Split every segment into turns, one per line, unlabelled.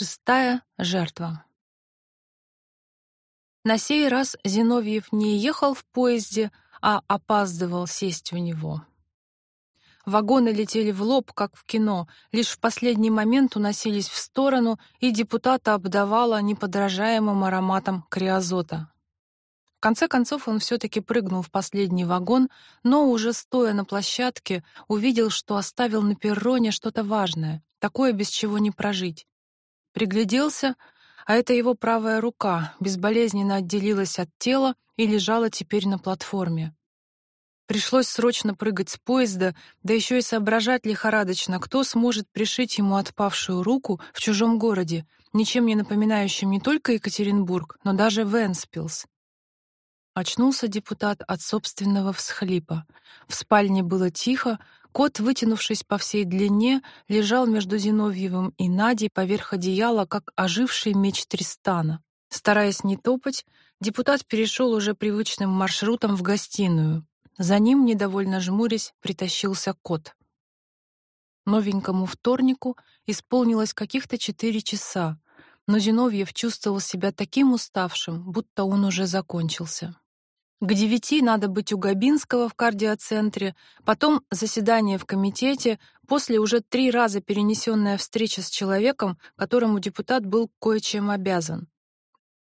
Шестая жертва. На сей раз Зиновьев не ехал в поезде, а опаздывал сесть в него. Вагоны летели в лоб, как в кино, лишь в последний момент уносились в сторону, и депутата обдавало неподражаемым ароматом криозота. В конце концов он все таки прыгнул в последний вагон, но уже стоя на площадке, увидел, что оставил на перроне что-то важное, такое, без чего не прожить. Пригляделся, а это его правая рука безболезненно отделилась от тела и лежала теперь на платформе. Пришлось срочно прыгать с поезда, да еще и соображать лихорадочно, кто сможет пришить ему отпавшую руку в чужом городе, ничем не напоминающем не только Екатеринбург, но даже Венспилс. Очнулся депутат от собственного всхлипа. В спальне было тихо, Кот, вытянувшись по всей длине, лежал между Зиновьевым и Надей поверх одеяла, как оживший меч Тристана. Стараясь не топать, депутат перешел уже привычным маршрутом в гостиную. За ним, недовольно жмурясь, притащился кот. Новенькому вторнику исполнилось каких-то четыре часа, но Зиновьев чувствовал себя таким уставшим, будто он уже закончился. К девяти надо быть у Габинского в кардиоцентре, потом заседание в комитете, после уже три раза перенесенная встреча с человеком, которому депутат был кое-чем обязан.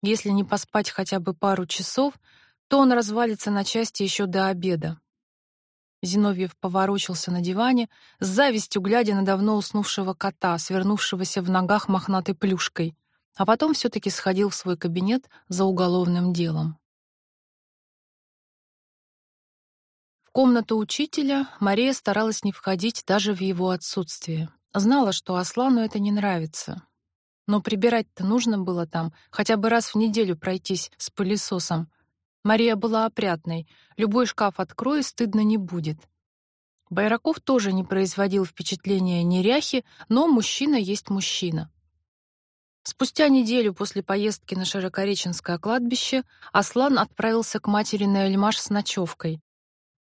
Если не поспать хотя бы пару часов, то он развалится на части еще до обеда. Зиновьев поворочился на диване, с завистью глядя на давно уснувшего кота, свернувшегося в ногах мохнатой плюшкой, а потом все таки сходил в свой кабинет за уголовным делом. Комнату учителя Мария старалась не входить даже в его отсутствие. Знала, что Аслану это не нравится. Но прибирать-то нужно было там, хотя бы раз в неделю пройтись с пылесосом. Мария была опрятной, любой шкаф открой, стыдно не будет. Байраков тоже не производил впечатления неряхи, но мужчина есть мужчина. Спустя неделю после поездки на Широкореченское кладбище Аслан отправился к матери на Эльмаш с ночевкой.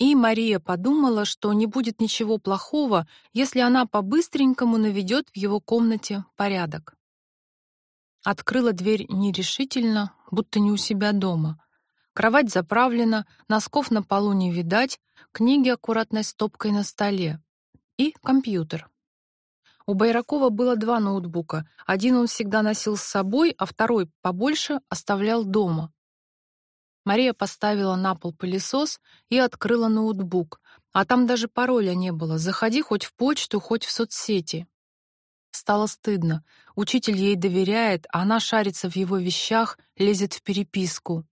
И Мария подумала, что не будет ничего плохого, если она по-быстренькому наведет в его комнате порядок. Открыла дверь нерешительно, будто не у себя дома. Кровать заправлена, носков на полу не видать, книги аккуратной стопкой на столе. И компьютер. У Байракова было два ноутбука. Один он всегда носил с собой, а второй, побольше, оставлял дома. Мария поставила на пол пылесос и открыла ноутбук. А там даже пароля не было. Заходи хоть в почту, хоть в соцсети. Стало стыдно. Учитель ей доверяет, а она шарится в его вещах, лезет в переписку.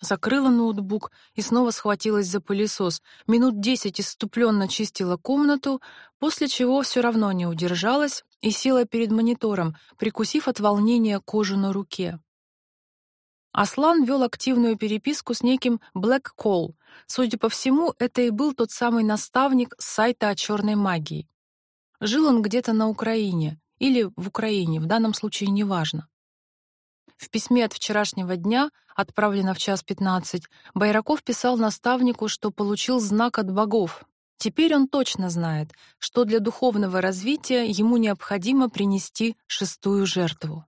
Закрыла ноутбук и снова схватилась за пылесос. Минут десять иступленно чистила комнату, после чего все равно не удержалась и села перед монитором, прикусив от волнения кожу на руке. Аслан вел активную переписку с неким Блэк Кол. Судя по всему, это и был тот самый наставник с сайта о черной магии. Жил он где-то на Украине или в Украине, в данном случае неважно. В письме от вчерашнего дня, отправлено в час 15, Байраков писал наставнику, что получил знак от богов. Теперь он точно знает, что для духовного развития ему необходимо принести шестую жертву.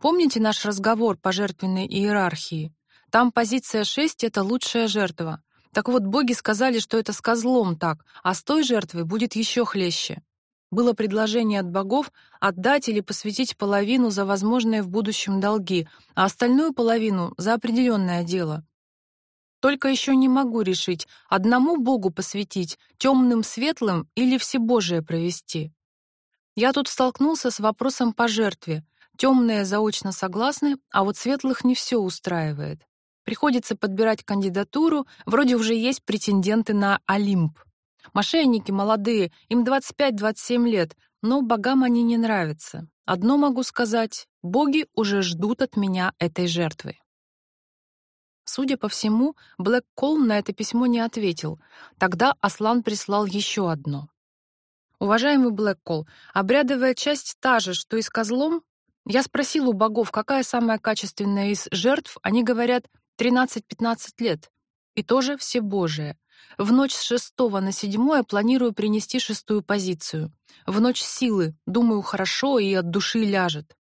Помните наш разговор по жертвенной иерархии? Там позиция 6 это лучшая жертва. Так вот, боги сказали, что это с козлом так, а с той жертвой будет еще хлеще. Было предложение от богов отдать или посвятить половину за возможные в будущем долги, а остальную половину за определенное дело. Только еще не могу решить, одному богу посвятить, темным светлым или всебожие провести. Я тут столкнулся с вопросом по жертве. Темные заочно согласны, а вот светлых не все устраивает. Приходится подбирать кандидатуру, вроде уже есть претенденты на Олимп. Мошенники молодые, им 25-27 лет, но богам они не нравятся. Одно могу сказать: боги уже ждут от меня этой жертвы. Судя по всему, Блэк Колм на это письмо не ответил. Тогда Аслан прислал еще одно. Уважаемый Блэк Кол, обрядовая часть та же, что и с козлом, я спросил у богов, какая самая качественная из жертв, они говорят 13-15 лет. И тоже все божие. В ночь с шестого на седьмое планирую принести шестую позицию. В ночь силы, думаю, хорошо и от души ляжет.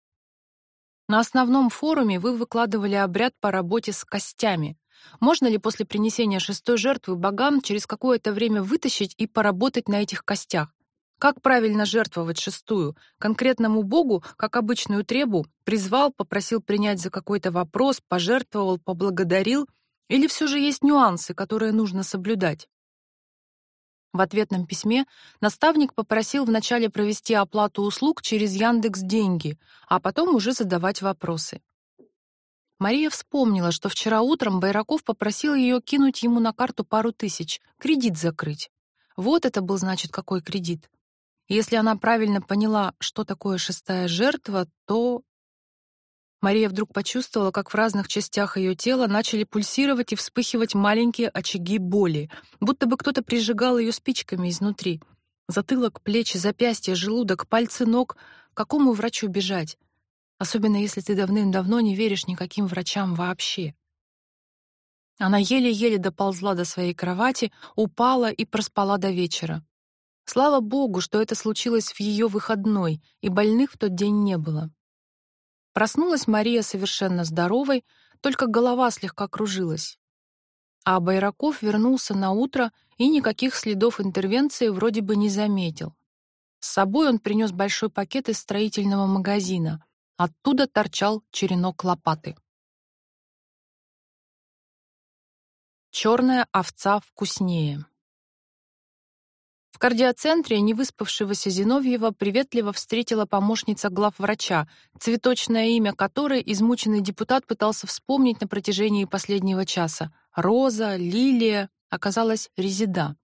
На основном форуме вы выкладывали обряд по работе с костями. Можно ли после принесения шестой жертвы богам через какое-то время вытащить и поработать на этих костях? Как правильно жертвовать шестую? Конкретному богу, как обычную требу, призвал, попросил принять за какой-то вопрос, пожертвовал, поблагодарил, или все же есть нюансы, которые нужно соблюдать? В ответном письме наставник попросил вначале провести оплату услуг через Яндекс Деньги, а потом уже задавать вопросы. Мария вспомнила, что вчера утром Байраков попросил ее кинуть ему на карту пару тысяч, кредит закрыть. Вот это был, значит, какой кредит. Если она правильно поняла, что такое шестая жертва, то Мария вдруг почувствовала, как в разных частях ее тела начали пульсировать и вспыхивать маленькие очаги боли, будто бы кто-то прижигал ее спичками изнутри. Затылок, плечи, запястья, желудок, пальцы ног. Какому врачу бежать? Особенно если ты давным-давно не веришь никаким врачам вообще. Она еле-еле доползла до своей кровати, упала и проспала до вечера. Слава богу, что это случилось в ее выходной, и больных в тот день не было. Проснулась Мария совершенно здоровой, только голова слегка кружилась. А Байраков вернулся на утро и никаких следов интервенции вроде бы не заметил. С собой он принес большой пакет из строительного магазина. Оттуда торчал черенок лопаты. Черная овца вкуснее. В кардиоцентре невыспавшегося Зиновьева приветливо встретила помощница главврача, цветочное имя которой измученный депутат пытался вспомнить на протяжении последнего часа. Роза, Лилия, оказалась Резида.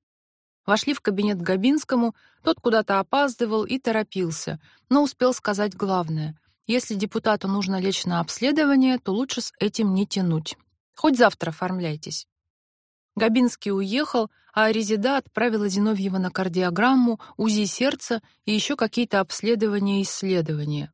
Вошли в кабинет Габинскому, тот куда-то опаздывал и торопился, но успел сказать главное. Если депутату нужно лечь на обследование, то лучше с этим не тянуть. Хоть завтра оформляйтесь. Габинский уехал, а Резида отправила Зиновьева на кардиограмму, УЗИ сердца и еще какие-то обследования и исследования.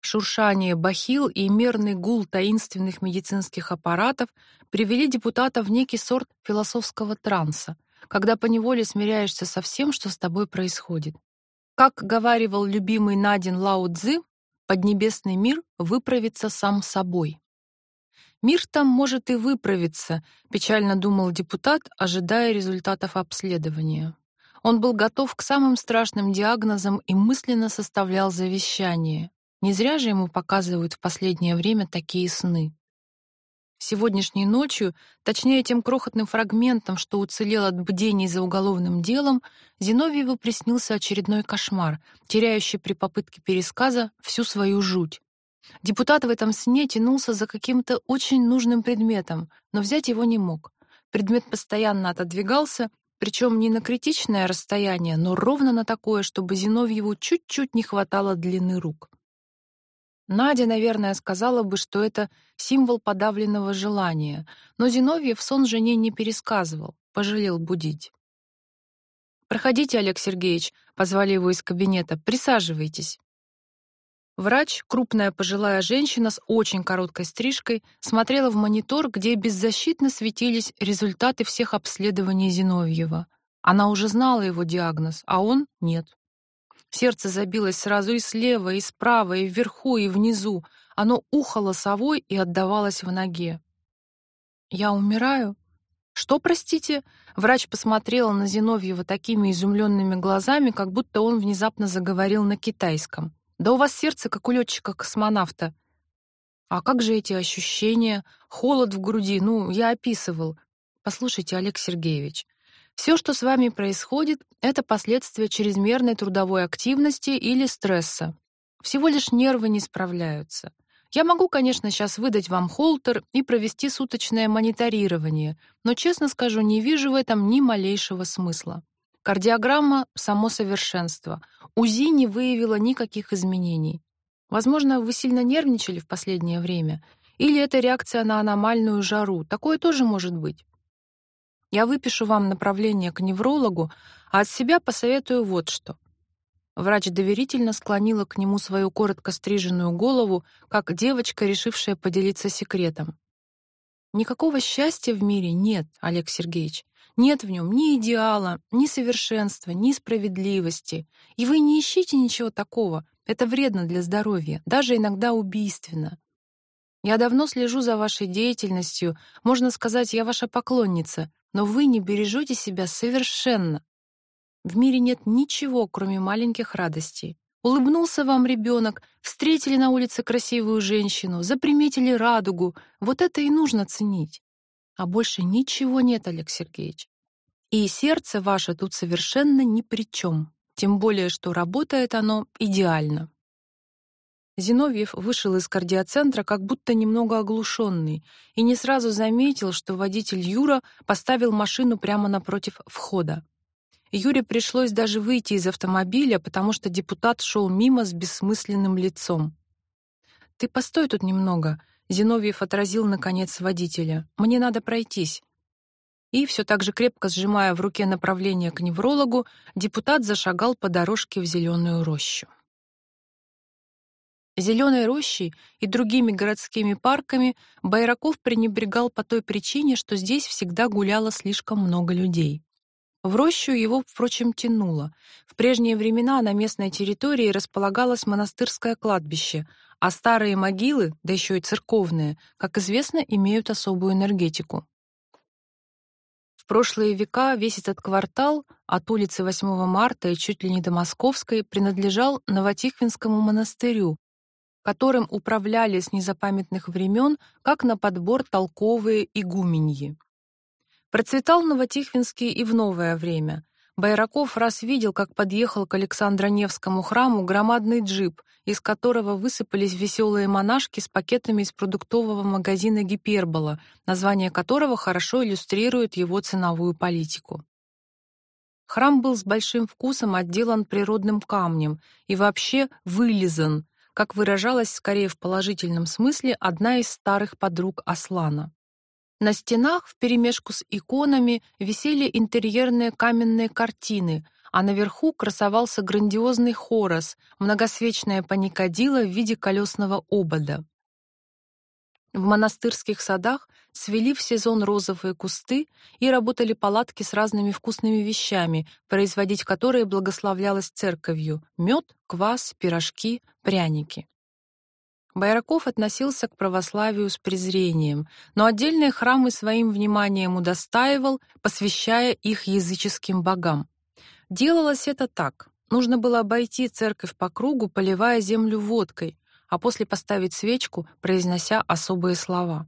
Шуршание бахил и мерный гул таинственных медицинских аппаратов привели депутата в некий сорт философского транса, когда поневоле смиряешься со всем, что с тобой происходит. Как говаривал любимый Надин Лао Цзы, поднебесный мир выправится сам собой. Мир там может и выправиться, печально думал депутат, ожидая результатов обследования. Он был готов к самым страшным диагнозам и мысленно составлял завещание. Не зря же ему показывают в последнее время такие сны. Сегодняшней ночью, точнее тем крохотным фрагментом, что уцелел от бдений за уголовным делом, Зиновьеву приснился очередной кошмар, теряющий при попытке пересказа всю свою жуть. Депутат в этом сне тянулся за каким-то очень нужным предметом, но взять его не мог. Предмет постоянно отодвигался, причем не на критичное расстояние, но ровно на такое, чтобы Зиновьеву чуть-чуть не хватало длины рук. Надя, наверное, сказала бы, что это символ подавленного желания, но Зиновьев сон жене не пересказывал, пожалел будить. «Проходите, Олег Сергеевич», — позвали его из кабинета, — «присаживайтесь». Врач, крупная пожилая женщина с очень короткой стрижкой, смотрела в монитор, где беззащитно светились результаты всех обследований Зиновьева. Она уже знала его диагноз, а он — нет. Сердце забилось сразу и слева, и справа, и вверху, и внизу. Оно ухало совой и отдавалось в ноге. «Я умираю?» «Что, простите?» Врач посмотрела на Зиновьева такими изумленными глазами, как будто он внезапно заговорил на китайском. Да у вас сердце как у летчика-космонавта. А как же эти ощущения? Холод в груди, ну, я описывал. Послушайте, Олег Сергеевич, все, что с вами происходит, это последствия чрезмерной трудовой активности или стресса. Всего лишь нервы не справляются. Я могу, конечно, сейчас выдать вам холтер и провести суточное мониторирование, но, честно скажу, не вижу в этом ни малейшего смысла. Кардиограмма — само совершенство. УЗИ не выявило никаких изменений. Возможно, вы сильно нервничали в последнее время, или это реакция на аномальную жару. Такое тоже может быть. Я выпишу вам направление к неврологу, а от себя посоветую вот что. Врач доверительно склонила к нему свою коротко стриженную голову, как девочка, решившая поделиться секретом. Никакого счастья в мире нет, Олег Сергеевич. Нет в нем ни идеала, ни совершенства, ни справедливости. И вы не ищите ничего такого. Это вредно для здоровья, даже иногда убийственно. Я давно слежу за вашей деятельностью, можно сказать, я ваша поклонница, но вы не бережете себя совершенно. В мире нет ничего, кроме маленьких радостей. Улыбнулся вам ребенок, встретили на улице красивую женщину, заприметили радугу. Вот это и нужно ценить. А больше ничего нет, Олег Сергеевич. И сердце ваше тут совершенно ни при чем. Тем более, что работает оно идеально. Зиновьев вышел из кардиоцентра как будто немного оглушенный и не сразу заметил, что водитель Юра поставил машину прямо напротив входа. Юре пришлось даже выйти из автомобиля, потому что депутат шел мимо с бессмысленным лицом. Ты постой тут немного, Зиновьев отразил наконец водителя. Мне надо пройтись. И все так же крепко сжимая в руке направление к неврологу, депутат зашагал по дорожке в зеленую рощу. Зеленой рощей и другими городскими парками Байраков пренебрегал по той причине, что здесь всегда гуляло слишком много людей. В рощу его, впрочем, тянуло. В прежние времена на местной территории располагалось монастырское кладбище, а старые могилы, да еще и церковные, как известно, имеют особую энергетику. В прошлые века весь этот квартал от улицы 8 марта и чуть ли не до Московской принадлежал Новотихвинскому монастырю, которым управляли с незапамятных времен, как на подбор толковые игуменьи. Процветал Новотихвинский и в новое время. Байраков раз видел, как подъехал к Александро-Невскому храму громадный джип, из которого высыпались веселые монашки с пакетами из продуктового магазина Гипербола, название которого хорошо иллюстрирует его ценовую политику. Храм был с большим вкусом отделан природным камнем и вообще вылизан, как выражалась скорее в положительном смысле одна из старых подруг Аслана. На стенах вперемешку с иконами висели интерьерные каменные картины, а наверху красовался грандиозный хорос, многосвечная паникадила в виде колесного обода. В монастырских садах свели в сезон розовые кусты и работали палатки с разными вкусными вещами, производить которые благословлялось церковью: мед, квас, пирожки, пряники. Байраков относился к православию с презрением, но отдельные храмы своим вниманием удостаивал, посвящая их языческим богам. Делалось это так: нужно было обойти церковь по кругу, поливая землю водкой, а после поставить свечку, произнося особые слова.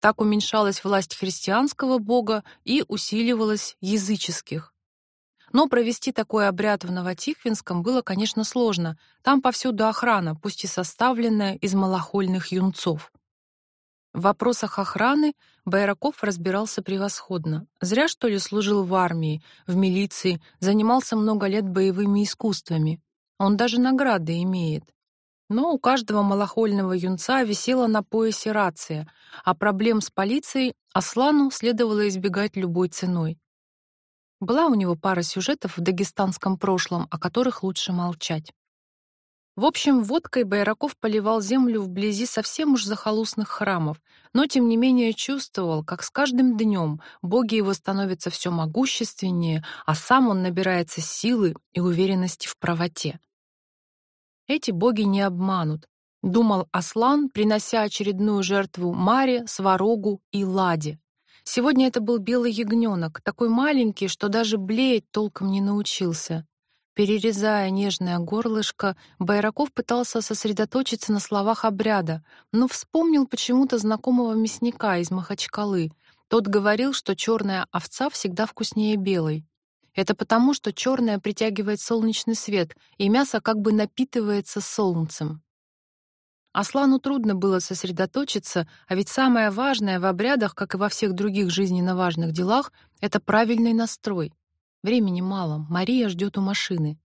Так уменьшалась власть христианского бога и усиливалась языческих. Но провести такой обряд в Новотихвинском было, конечно, сложно. Там повсюду охрана, пусть и составленная из малохольных юнцов. В вопросах охраны Байраков разбирался превосходно. Зря что ли служил в армии, в милиции, занимался много лет боевыми искусствами. Он даже награды имеет. Но у каждого малохольного юнца висела на поясе рация, а проблем с полицией Аслану следовало избегать любой ценой. Была у него пара сюжетов в дагестанском прошлом, о которых лучше молчать. В общем, водкой Байраков поливал землю вблизи совсем уж захолустных храмов, но тем не менее чувствовал, как с каждым днем боги его становятся все могущественнее, а сам он набирается силы и уверенности в правоте. Эти боги не обманут, думал Аслан, принося очередную жертву Маре, Сварогу и Ладе. Сегодня это был белый ягненок, такой маленький, что даже блеять толком не научился. Перерезая нежное горлышко, Байраков пытался сосредоточиться на словах обряда, но вспомнил почему-то знакомого мясника из Махачкалы. Тот говорил, что черная овца всегда вкуснее белой. Это потому, что черная притягивает солнечный свет, и мясо как бы напитывается солнцем. Аслану трудно было сосредоточиться, а ведь самое важное в обрядах, как и во всех других жизненно важных делах, это правильный настрой. Времени мало, Мария ждет у машины.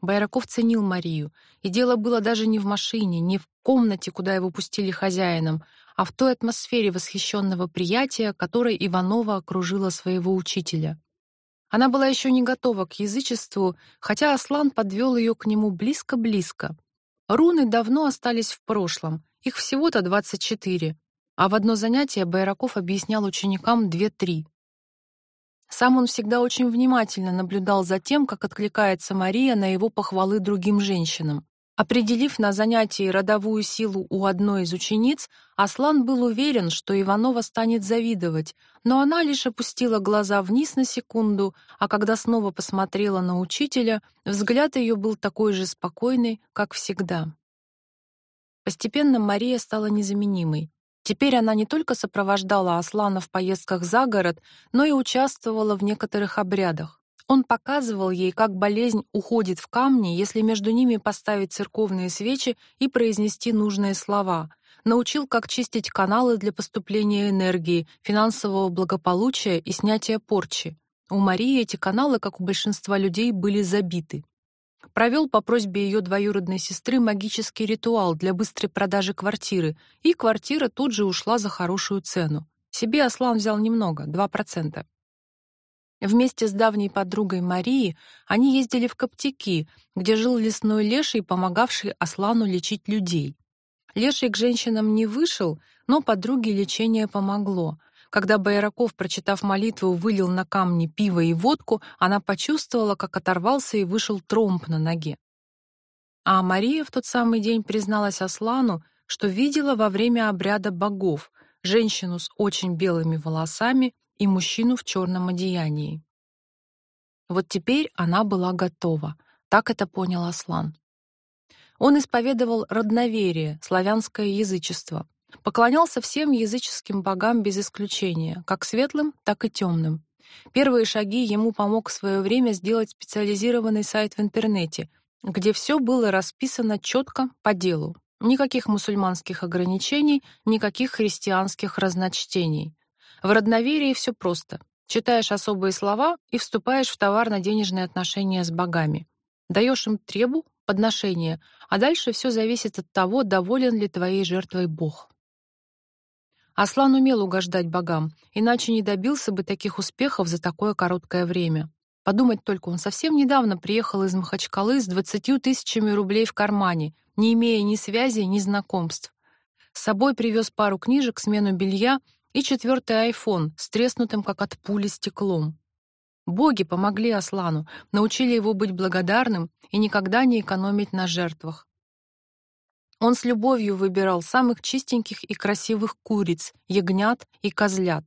Байраков ценил Марию, и дело было даже не в машине, не в комнате, куда его пустили хозяином, а в той атмосфере восхищенного приятия, которой Иванова окружила своего учителя. Она была еще не готова к язычеству, хотя Аслан подвел ее к нему близко-близко — Руны давно остались в прошлом, их всего-то 24, а в одно занятие Байраков объяснял ученикам две-три. Сам он всегда очень внимательно наблюдал за тем, как откликается Мария на его похвалы другим женщинам. Определив на занятии родовую силу у одной из учениц, Аслан был уверен, что Иванова станет завидовать, но она лишь опустила глаза вниз на секунду, а когда снова посмотрела на учителя, взгляд ее был такой же спокойный, как всегда. Постепенно Мария стала незаменимой. Теперь она не только сопровождала Аслана в поездках за город, но и участвовала в некоторых обрядах. Он показывал ей, как болезнь уходит в камни, если между ними поставить церковные свечи и произнести нужные слова. Научил, как чистить каналы для поступления энергии, финансового благополучия и снятия порчи. У Марии эти каналы, как у большинства людей, были забиты. Провел по просьбе ее двоюродной сестры магический ритуал для быстрой продажи квартиры, и квартира тут же ушла за хорошую цену. Себе Аслан взял немного, 2%. Вместе с давней подругой Марией они ездили в Коптики, где жил лесной леший, помогавший Аслану лечить людей. Леший к женщинам не вышел, но подруге лечение помогло. Когда Байраков, прочитав молитву, вылил на камни пиво и водку, она почувствовала, как оторвался и вышел тромб на ноге. А Мария в тот самый день призналась Аслану, что видела во время обряда богов женщину с очень белыми волосами и мужчину в черном одеянии. Вот теперь она была готова. Так это понял Аслан. Он исповедовал родноверие, славянское язычество, поклонялся всем языческим богам без исключения, как светлым, так и темным. Первые шаги ему помог в свое время сделать специализированный сайт в интернете, где все было расписано четко по делу. Никаких мусульманских ограничений, никаких христианских разночтений. В родноверии все просто. Читаешь особые слова и вступаешь в товарно-денежные отношения с богами. Даешь им требу, подношение, а дальше все зависит от того, доволен ли твоей жертвой Бог. Аслан умел угождать богам, иначе не добился бы таких успехов за такое короткое время. Подумать только, он совсем недавно приехал из Махачкалы с двадцатью тысячами рублей в кармане, не имея ни связей, ни знакомств. С собой привез пару книжек, смену белья и четвертый айфон с треснутым, как от пули, стеклом. Боги помогли Аслану, научили его быть благодарным и никогда не экономить на жертвах. Он с любовью выбирал самых чистеньких и красивых куриц, ягнят и козлят.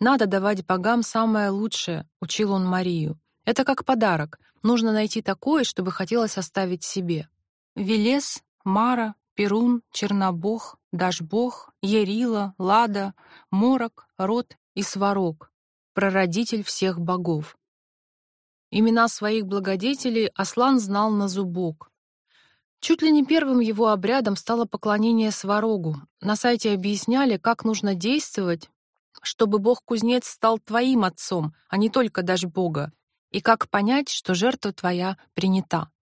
Надо давать богам самое лучшее, учил он Марию. Это как подарок. Нужно найти такое, чтобы хотелось оставить себе. Велес, Мара, Перун, Чернобог, Дашбог, Ерила, Лада, Морок, Рот и Сварог, прародитель всех богов. Имена своих благодетелей Аслан знал на зубок. Чуть ли не первым его обрядом стало поклонение Сварогу. На сайте объясняли, как нужно действовать, чтобы бог-кузнец стал твоим отцом, а не только Дашбога, и как понять, что жертва твоя принята.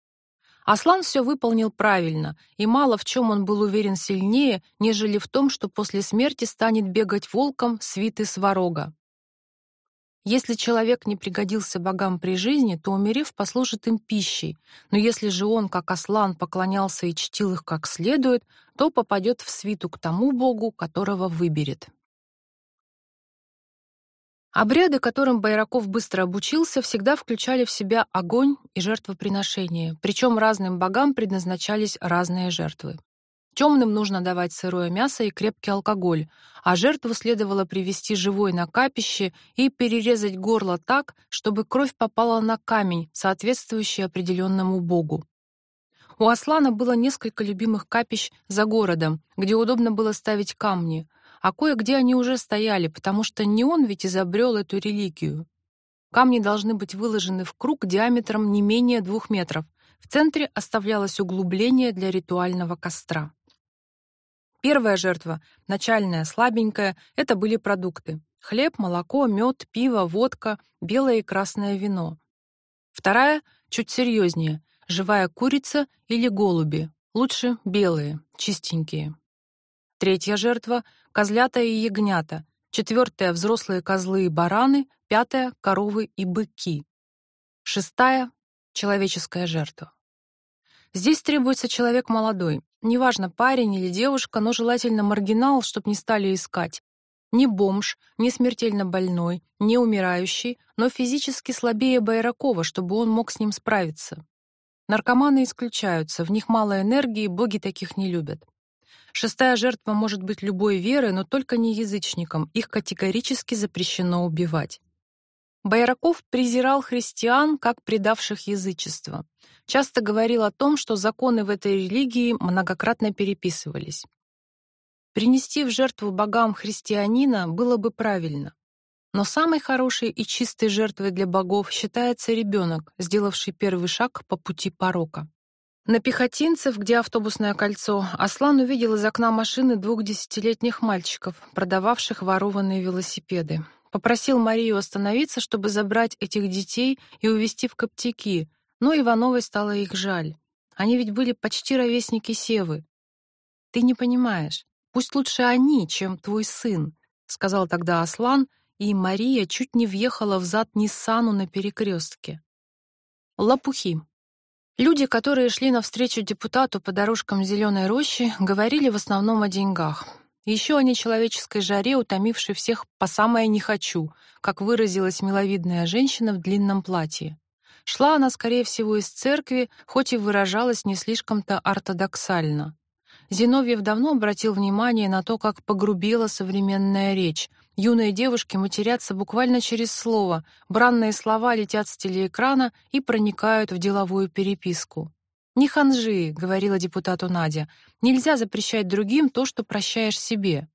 Аслан все выполнил правильно, и мало в чем он был уверен сильнее, нежели в том, что после смерти станет бегать волком свиты сварога. Если человек не пригодился богам при жизни, то умерев послужит им пищей. Но если же он, как Аслан, поклонялся и чтил их как следует, то попадет в свиту к тому богу, которого выберет. Обряды, которым Байраков быстро обучился, всегда включали в себя огонь и жертвоприношение, причем разным богам предназначались разные жертвы. Темным нужно давать сырое мясо и крепкий алкоголь, а жертву следовало привести живой на капище и перерезать горло так, чтобы кровь попала на камень, соответствующий определенному богу. У Аслана было несколько любимых капищ за городом, где удобно было ставить камни, а кое-где они уже стояли, потому что не он ведь изобрел эту религию. Камни должны быть выложены в круг диаметром не менее двух метров. В центре оставлялось углубление для ритуального костра. Первая жертва, начальная, слабенькая, это были продукты: хлеб, молоко, мед, пиво, водка, белое и красное вино. Вторая чуть серьезнее: живая курица или голуби, лучше белые, чистенькие. Третья жертва козлята и ягнята, четвертая взрослые козлы и бараны, пятая коровы и быки. Шестая человеческая жертва. Здесь требуется человек молодой, неважно, парень или девушка, но желательно маргинал, чтоб не стали искать. Не бомж, не смертельно больной, не умирающий, но физически слабее Байракова, чтобы он мог с ним справиться. Наркоманы исключаются, в них мало энергии, боги таких не любят. Шестая жертва может быть любой веры, но только не язычником, их категорически запрещено убивать. Байраков презирал христиан как предавших язычество. Часто говорил о том, что законы в этой религии многократно переписывались. Принести в жертву богам христианина было бы правильно. Но самой хорошей и чистой жертвой для богов считается ребенок, сделавший первый шаг по пути порока. На Пехотинцев, где автобусное кольцо, Аслан увидел из окна машины двух десятилетних мальчиков, продававших ворованные велосипеды. Попросил Марию остановиться, чтобы забрать этих детей и увезти в Коптики, но Ивановой стало их жаль. Они ведь были почти ровесники Севы. Ты не понимаешь. Пусть лучше они, чем твой сын, сказал тогда Аслан и Мария чуть не въехала в зад Ниссану на перекрестке. Лопухи. Люди, которые шли навстречу депутату по дорожкам зеленой рощи, говорили в основном о деньгах. Еще о нечеловеческой жаре, утомившей всех по самое не хочу, как выразилась миловидная женщина в длинном платье. Шла она, скорее всего, из церкви, хоть и выражалась не слишком-то ортодоксально. Зиновьев давно обратил внимание на то, как погрубела современная речь, Юные девушки матерятся буквально через слово, бранные слова летят с телеэкрана и проникают в деловую переписку. «Не ханжи», — говорила депутату Надя, — «нельзя запрещать другим то, что прощаешь себе».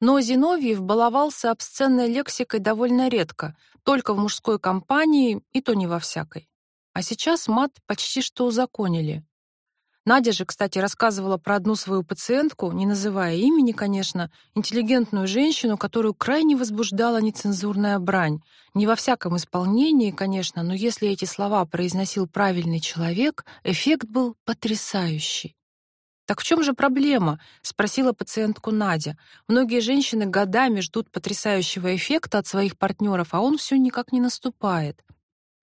Но Зиновьев баловался обсценной лексикой довольно редко, только в мужской компании и то не во всякой. А сейчас мат почти что узаконили. Надя же, кстати, рассказывала про одну свою пациентку, не называя имени, конечно, интеллигентную женщину, которую крайне возбуждала нецензурная брань. Не во всяком исполнении, конечно, но если эти слова произносил правильный человек, эффект был потрясающий. Так в чем же проблема? спросила пациентку Надя. Многие женщины годами ждут потрясающего эффекта от своих партнеров, а он все никак не наступает.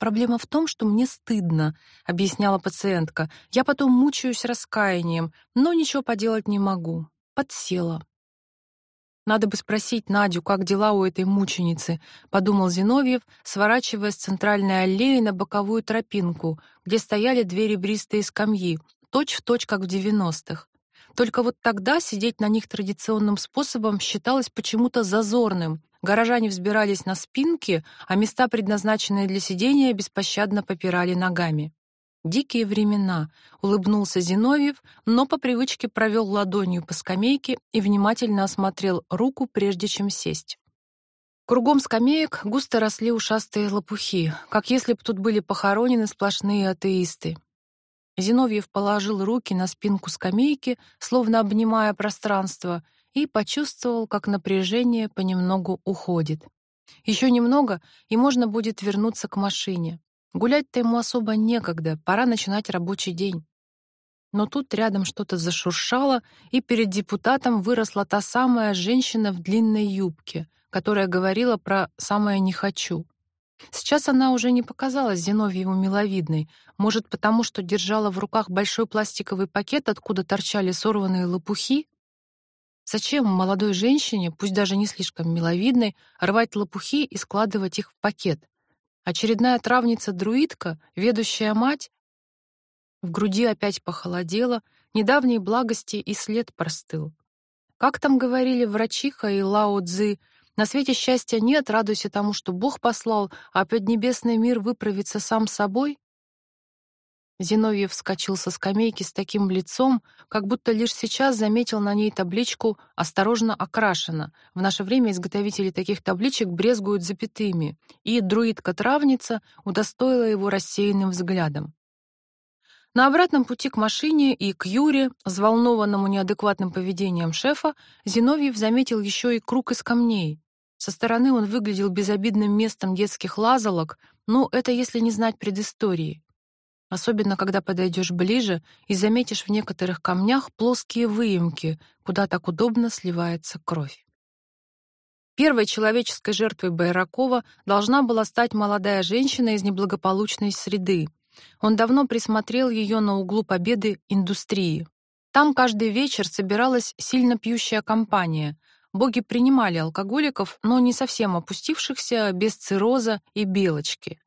Проблема в том, что мне стыдно, объясняла пациентка. Я потом мучаюсь раскаянием, но ничего поделать не могу. Подсела. Надо бы спросить Надю, как дела у этой мученицы, подумал Зиновьев, сворачивая с центральной аллеи на боковую тропинку, где стояли две ребристые скамьи, точь-в-точь как в девяностых. Только вот тогда сидеть на них традиционным способом считалось почему-то зазорным, Горожане взбирались на спинки, а места, предназначенные для сидения, беспощадно попирали ногами. Дикие времена, улыбнулся Зиновьев, но по привычке провел ладонью по скамейке и внимательно осмотрел руку, прежде чем сесть. Кругом скамеек густо росли ушастые лопухи, как если бы тут были похоронены сплошные атеисты. Зиновьев положил руки на спинку скамейки, словно обнимая пространство, и почувствовал, как напряжение понемногу уходит. Еще немного, и можно будет вернуться к машине. Гулять-то ему особо некогда, пора начинать рабочий день. Но тут рядом что-то зашуршало, и перед депутатом выросла та самая женщина в длинной юбке, которая говорила про «самое не хочу». Сейчас она уже не показалась Зиновьеву миловидной, может, потому что держала в руках большой пластиковый пакет, откуда торчали сорванные лопухи, Зачем молодой женщине, пусть даже не слишком миловидной, рвать лопухи и складывать их в пакет? Очередная травница-друидка, ведущая мать, в груди опять похолодело, недавней благости и след простыл. Как там говорили врачиха и Лао Цзы, на свете счастья нет, радуйся тому, что Бог послал, а поднебесный мир выправится сам собой. Зиновьев вскочил со скамейки с таким лицом, как будто лишь сейчас заметил на ней табличку «Осторожно окрашено». В наше время изготовители таких табличек брезгуют запятыми, и друидка-травница удостоила его рассеянным взглядом. На обратном пути к машине и к Юре, взволнованному неадекватным поведением шефа, Зиновьев заметил еще и круг из камней. Со стороны он выглядел безобидным местом детских лазалок, но это если не знать предыстории особенно когда подойдешь ближе и заметишь в некоторых камнях плоские выемки, куда так удобно сливается кровь. Первой человеческой жертвой Байракова должна была стать молодая женщина из неблагополучной среды. Он давно присмотрел ее на углу Победы индустрии. Там каждый вечер собиралась сильно пьющая компания. боги принимали алкоголиков, но не совсем опустившихся, без цирроза и белочки.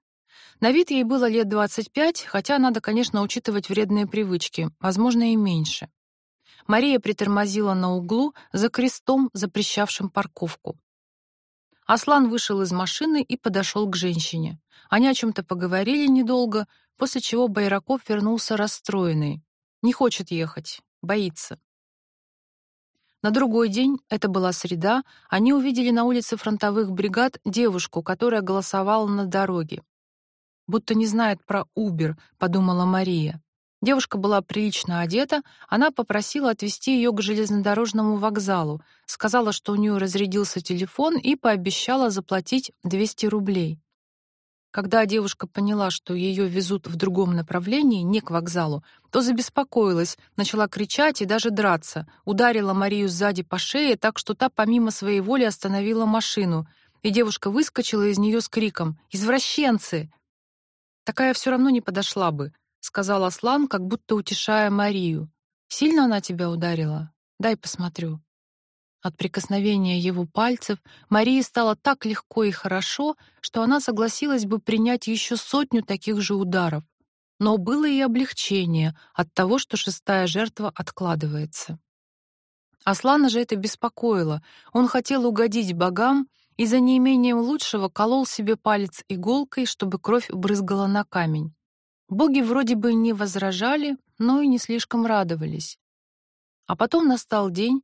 На вид ей было лет 25, хотя надо, конечно, учитывать вредные привычки, возможно, и меньше. Мария притормозила на углу за крестом, запрещавшим парковку. Аслан вышел из машины и подошел к женщине. Они о чем то поговорили недолго, после чего Байраков вернулся расстроенный. Не хочет ехать, боится. На другой день, это была среда, они увидели на улице фронтовых бригад девушку, которая голосовала на дороге. Будто не знает про Uber, подумала Мария. Девушка была прилично одета, она попросила отвезти ее к железнодорожному вокзалу, сказала, что у нее разрядился телефон и пообещала заплатить 200 рублей. Когда девушка поняла, что ее везут в другом направлении, не к вокзалу, то забеспокоилась, начала кричать и даже драться, ударила Марию сзади по шее, так что та помимо своей воли остановила машину, и девушка выскочила из нее с криком: "Извращенцы!" Такая все равно не подошла бы, сказал Аслан, как будто утешая Марию. Сильно она тебя ударила? Дай посмотрю. От прикосновения его пальцев Марии стало так легко и хорошо, что она согласилась бы принять еще сотню таких же ударов. Но было и облегчение от того, что шестая жертва откладывается. Аслана же это беспокоило. Он хотел угодить богам и за неимением лучшего колол себе палец иголкой, чтобы кровь брызгала на камень. Боги вроде бы не возражали, но и не слишком радовались. А потом настал день,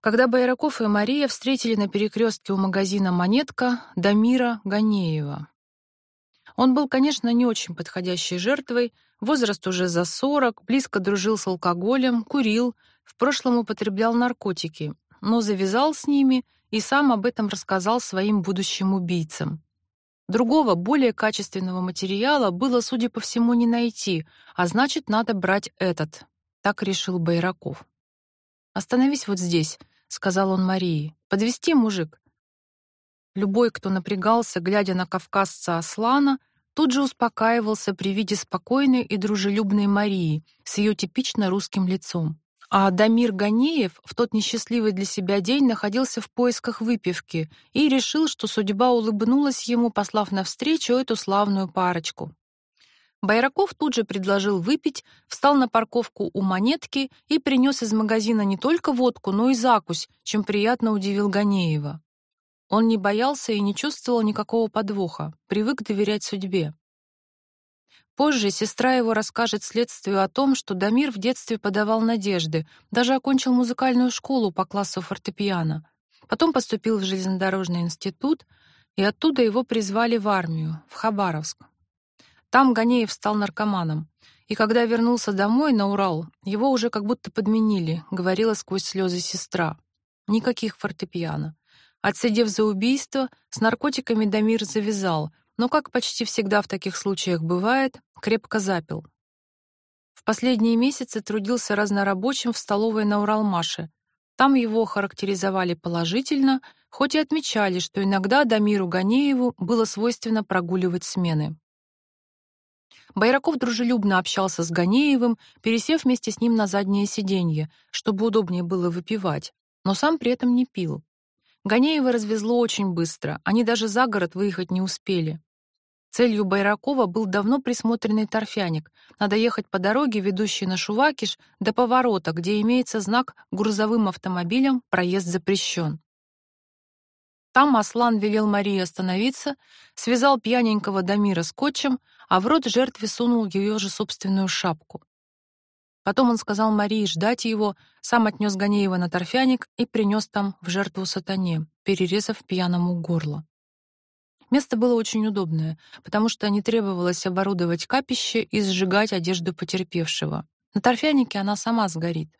когда Байраков и Мария встретили на перекрестке у магазина «Монетка» Дамира Ганеева. Он был, конечно, не очень подходящей жертвой, возраст уже за 40, близко дружил с алкоголем, курил, в прошлом употреблял наркотики, но завязал с ними и сам об этом рассказал своим будущим убийцам. Другого, более качественного материала было, судя по всему, не найти, а значит, надо брать этот. Так решил Байраков. Остановись вот здесь, сказал он Марии. Подвести мужик. Любой, кто напрягался, глядя на кавказца Аслана, тут же успокаивался при виде спокойной и дружелюбной Марии с ее типично русским лицом. А Дамир Ганеев в тот несчастливый для себя день находился в поисках выпивки и решил, что судьба улыбнулась ему, послав навстречу эту славную парочку. Байраков тут же предложил выпить, встал на парковку у монетки и принес из магазина не только водку, но и закусь, чем приятно удивил Ганеева. Он не боялся и не чувствовал никакого подвоха, привык доверять судьбе. Позже сестра его расскажет следствию о том, что Дамир в детстве подавал надежды, даже окончил музыкальную школу по классу фортепиано. Потом поступил в железнодорожный институт, и оттуда его призвали в армию, в Хабаровск. Там Ганеев стал наркоманом. И когда вернулся домой на Урал, его уже как будто подменили, говорила сквозь слезы сестра. Никаких фортепиано. Отсидев за убийство, с наркотиками Дамир завязал, но, как почти всегда в таких случаях бывает, крепко запил. В последние месяцы трудился разнорабочим в столовой на Уралмаше. Там его характеризовали положительно, хоть и отмечали, что иногда Дамиру Ганееву было свойственно прогуливать смены. Байраков дружелюбно общался с Ганеевым, пересев вместе с ним на заднее сиденье, чтобы удобнее было выпивать, но сам при этом не пил. Ганеева развезло очень быстро, они даже за город выехать не успели. Целью Байракова был давно присмотренный торфяник. Надо ехать по дороге, ведущей на Шувакиш, до поворота, где имеется знак грузовым автомобилям проезд запрещен. Там Аслан велел Марии остановиться, связал пьяненького Дамира скотчем, а в рот жертве сунул ее же собственную шапку. Потом он сказал Марии ждать его, сам отнес Ганеева на торфяник и принес там в жертву сатане, перерезав пьяному горло. Место было очень удобное, потому что не требовалось оборудовать капище и сжигать одежду потерпевшего. На торфянике она сама сгорит.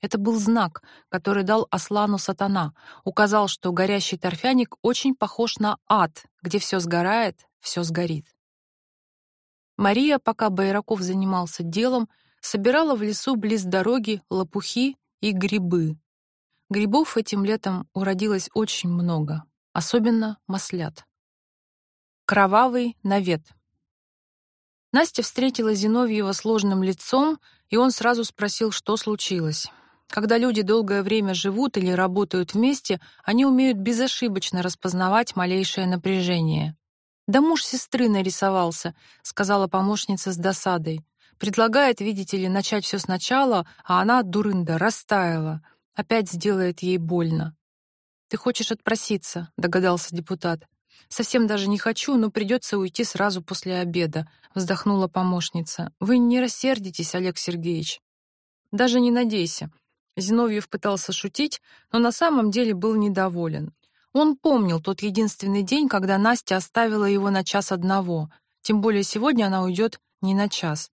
Это был знак, который дал Аслану сатана, указал, что горящий торфяник очень похож на ад, где все сгорает, все сгорит. Мария, пока Байраков занимался делом, собирала в лесу близ дороги лопухи и грибы. Грибов этим летом уродилось очень много, особенно маслят. Кровавый навет. Настя встретила Зиновьева сложным лицом, и он сразу спросил, что случилось. Когда люди долгое время живут или работают вместе, они умеют безошибочно распознавать малейшее напряжение. «Да муж сестры нарисовался», — сказала помощница с досадой. «Предлагает, видите ли, начать все сначала, а она, дурында, растаяла. Опять сделает ей больно». «Ты хочешь отпроситься», — догадался депутат. «Совсем даже не хочу, но придется уйти сразу после обеда», — вздохнула помощница. «Вы не рассердитесь, Олег Сергеевич?» «Даже не надейся». Зиновьев пытался шутить, но на самом деле был недоволен. Он помнил тот единственный день, когда Настя оставила его на час одного, тем более сегодня она уйдет не на час.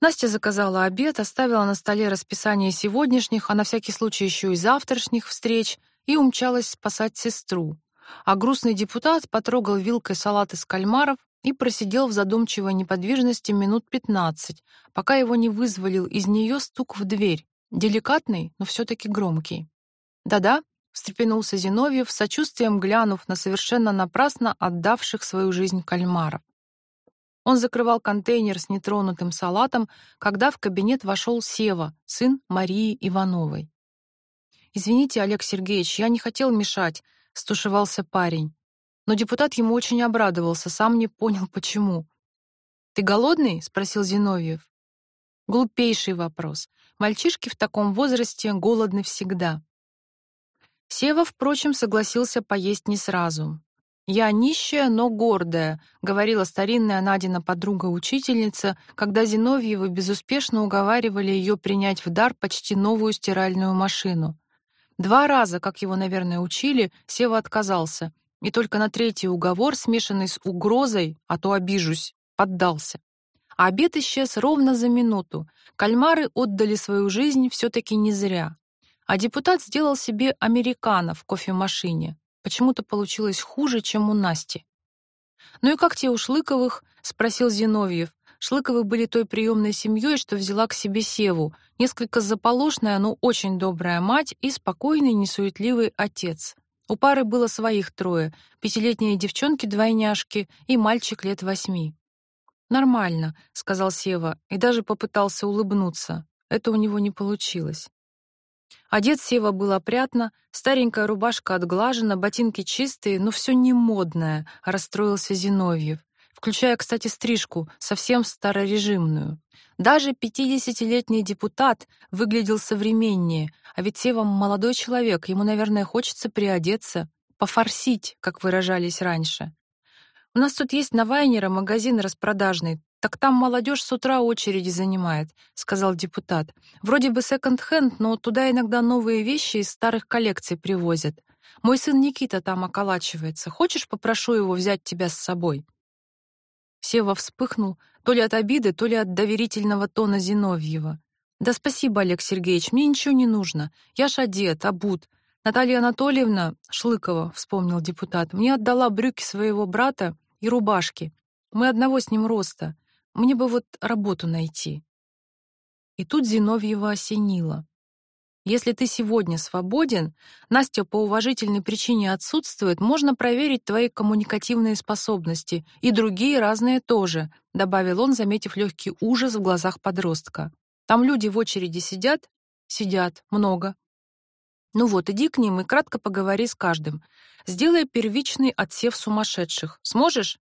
Настя заказала обед, оставила на столе расписание сегодняшних, а на всякий случай еще и завтрашних встреч и умчалась спасать сестру. А грустный депутат потрогал вилкой салат из кальмаров и просидел в задумчивой неподвижности минут пятнадцать, пока его не вызволил из нее стук в дверь, деликатный, но все таки громкий. Да-да, встрепенулся Зиновьев, сочувствием глянув на совершенно напрасно отдавших свою жизнь кальмаров. Он закрывал контейнер с нетронутым салатом, когда в кабинет вошел Сева, сын Марии Ивановой. Извините, Олег Сергеевич, я не хотел мешать, стушевался парень. Но депутат ему очень обрадовался, сам не понял почему. Ты голодный? спросил Зиновьев. Глупейший вопрос. Мальчишки в таком возрасте голодны всегда. Сева, впрочем, согласился поесть не сразу. «Я нищая, но гордая», — говорила старинная Надина подруга-учительница, когда Зиновьевы безуспешно уговаривали ее принять в дар почти новую стиральную машину. Два раза, как его, наверное, учили, Сева отказался, и только на третий уговор, смешанный с угрозой, а то обижусь, поддался. А обед исчез ровно за минуту. Кальмары отдали свою жизнь все таки не зря. А депутат сделал себе американо в кофемашине. Почему-то получилось хуже, чем у Насти. «Ну и как те у Шлыковых?» — спросил Зиновьев. Шлыковы были той приемной семьей, что взяла к себе Севу, несколько заполошная, но очень добрая мать и спокойный, несуетливый отец. У пары было своих трое: пятилетние девчонки-двойняшки и мальчик лет восьми. Нормально, сказал Сева и даже попытался улыбнуться. Это у него не получилось. Одет Сева был опрятно, старенькая рубашка отглажена, ботинки чистые, но все не модное, расстроился Зиновьев, включая, кстати, стрижку, совсем старорежимную. Даже пятидесятилетний депутат выглядел современнее, а ведь Сева молодой человек, ему, наверное, хочется приодеться, пофорсить, как выражались раньше. У нас тут есть на Вайнера магазин распродажный, так там молодежь с утра очереди занимает, сказал депутат. Вроде бы секонд-хенд, но туда иногда новые вещи из старых коллекций привозят. Мой сын Никита там околачивается. Хочешь, попрошу его взять тебя с собой? Сева вспыхнул, то ли от обиды, то ли от доверительного тона Зиновьева. Да спасибо, Олег Сергеевич, мне ничего не нужно. Я ж одет, обут. Наталья Анатольевна Шлыкова, вспомнил депутат, мне отдала брюки своего брата и рубашки. Мы одного с ним роста. Мне бы вот работу найти. И тут Зиновьева осенило. Если ты сегодня свободен, Настя по уважительной причине отсутствует, можно проверить твои коммуникативные способности и другие разные тоже, добавил он, заметив легкий ужас в глазах подростка. Там люди в очереди сидят, сидят много. Ну вот, иди к ним и кратко поговори с каждым. Сделай первичный отсев сумасшедших. Сможешь?